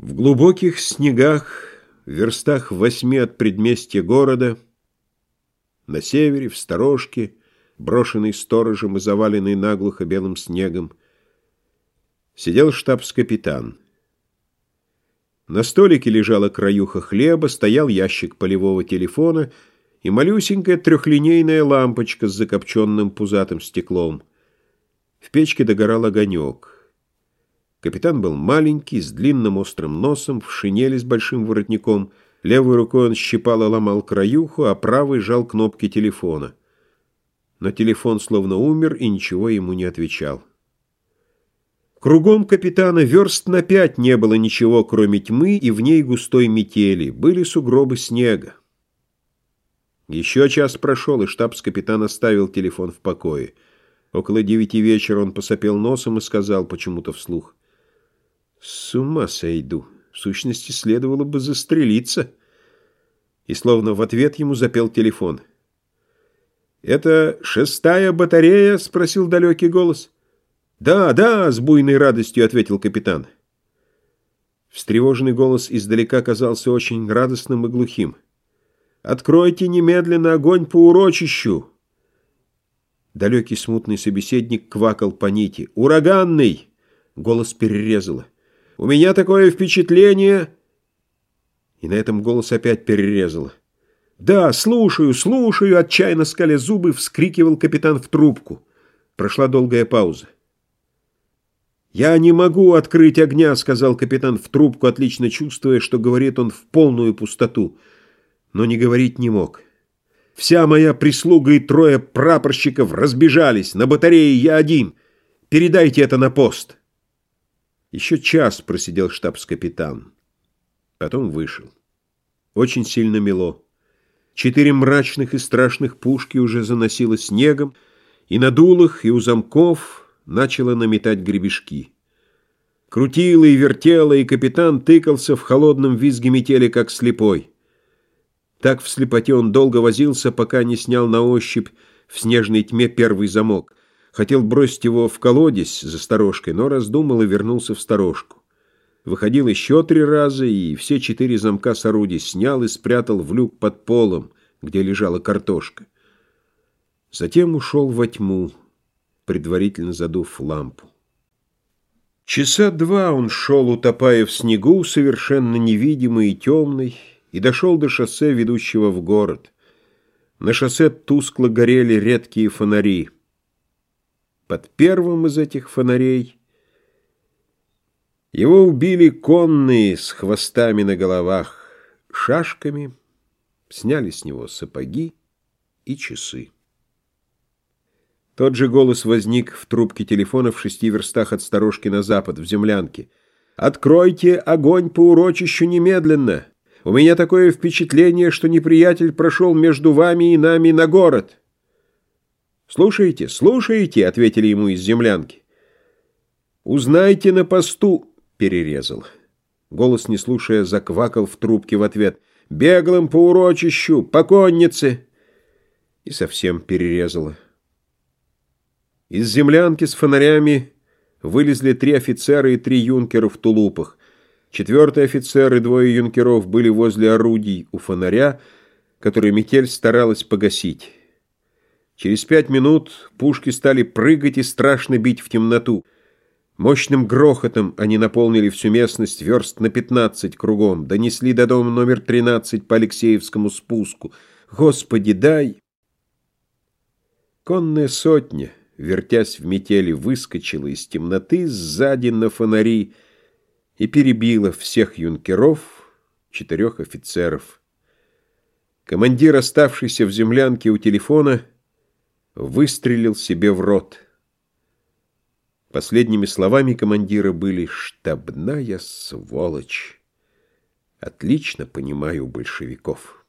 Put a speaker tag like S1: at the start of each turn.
S1: В глубоких снегах, в верстах восьми от предместья города, на севере, в сторожке, брошенный сторожем и заваленный наглухо белым снегом, сидел штабс-капитан. На столике лежала краюха хлеба, стоял ящик полевого телефона и малюсенькая трехлинейная лампочка с закопченным пузатым стеклом. В печке догорал огонек. Капитан был маленький, с длинным острым носом, в шинели с большим воротником. Левой рукой он щипал и ломал краюху, а правой жал кнопки телефона. Но телефон словно умер и ничего ему не отвечал. Кругом капитана верст на пять не было ничего, кроме тьмы и в ней густой метели. Были сугробы снега. Еще час прошел, и штабс-капитан оставил телефон в покое. Около девяти вечера он посопел носом и сказал почему-то вслух. С ума сойду. В сущности, следовало бы застрелиться. И словно в ответ ему запел телефон. «Это шестая батарея?» — спросил далекий голос. «Да, да!» — с буйной радостью ответил капитан. Встревоженный голос издалека казался очень радостным и глухим. «Откройте немедленно огонь по урочищу!» Далекий смутный собеседник квакал по нити. «Ураганный!» — голос перерезало. У меня такое впечатление...» И на этом голос опять перерезало. «Да, слушаю, слушаю!» Отчаянно скаля зубы, вскрикивал капитан в трубку. Прошла долгая пауза. «Я не могу открыть огня», — сказал капитан в трубку, отлично чувствуя, что говорит он в полную пустоту, но не говорить не мог. «Вся моя прислуга и трое прапорщиков разбежались. На батарее я один. Передайте это на пост». Еще час просидел штабс-капитан. Потом вышел. Очень сильно мело. Четыре мрачных и страшных пушки уже заносило снегом, и на дулах, и у замков начало наметать гребешки. Крутило и вертело, и капитан тыкался в холодном визге метели, как слепой. Так в слепоте он долго возился, пока не снял на ощупь в снежной тьме первый замок. Хотел бросить его в колодец за сторожкой, но раздумал и вернулся в сторожку. Выходил еще три раза, и все четыре замка с орудий снял и спрятал в люк под полом, где лежала картошка. Затем ушел во тьму, предварительно задув лампу. Часа два он шел, утопая в снегу, совершенно невидимый и темный, и дошел до шоссе, ведущего в город. На шоссе тускло горели редкие фонари — под первым из этих фонарей его убили конные с хвостами на головах, шашками, сняли с него сапоги и часы. Тот же голос возник в трубке телефона в шести верстах от сторожки на запад, в землянке. «Откройте огонь по урочищу немедленно! У меня такое впечатление, что неприятель прошел между вами и нами на город!» «Слушаете, слушаете!» — ответили ему из землянки. «Узнайте на посту!» — перерезал. Голос, не слушая, заквакал в трубке в ответ. «Беглым по урочищу! По коннице!» И совсем перерезало. Из землянки с фонарями вылезли три офицера и три юнкера в тулупах. Четвертый офицер и двое юнкеров были возле орудий у фонаря, который метель старалась погасить. Через пять минут пушки стали прыгать и страшно бить в темноту. Мощным грохотом они наполнили всю местность верст на пятнадцать кругом, донесли до дома номер тринадцать по Алексеевскому спуску. Господи, дай! Конная сотня, вертясь в метели, выскочила из темноты сзади на фонари и перебила всех юнкеров, четырех офицеров. Командир, оставшийся в землянке у телефона, выстрелил себе в рот. Последними словами командира были «штабная сволочь». Отлично понимаю большевиков.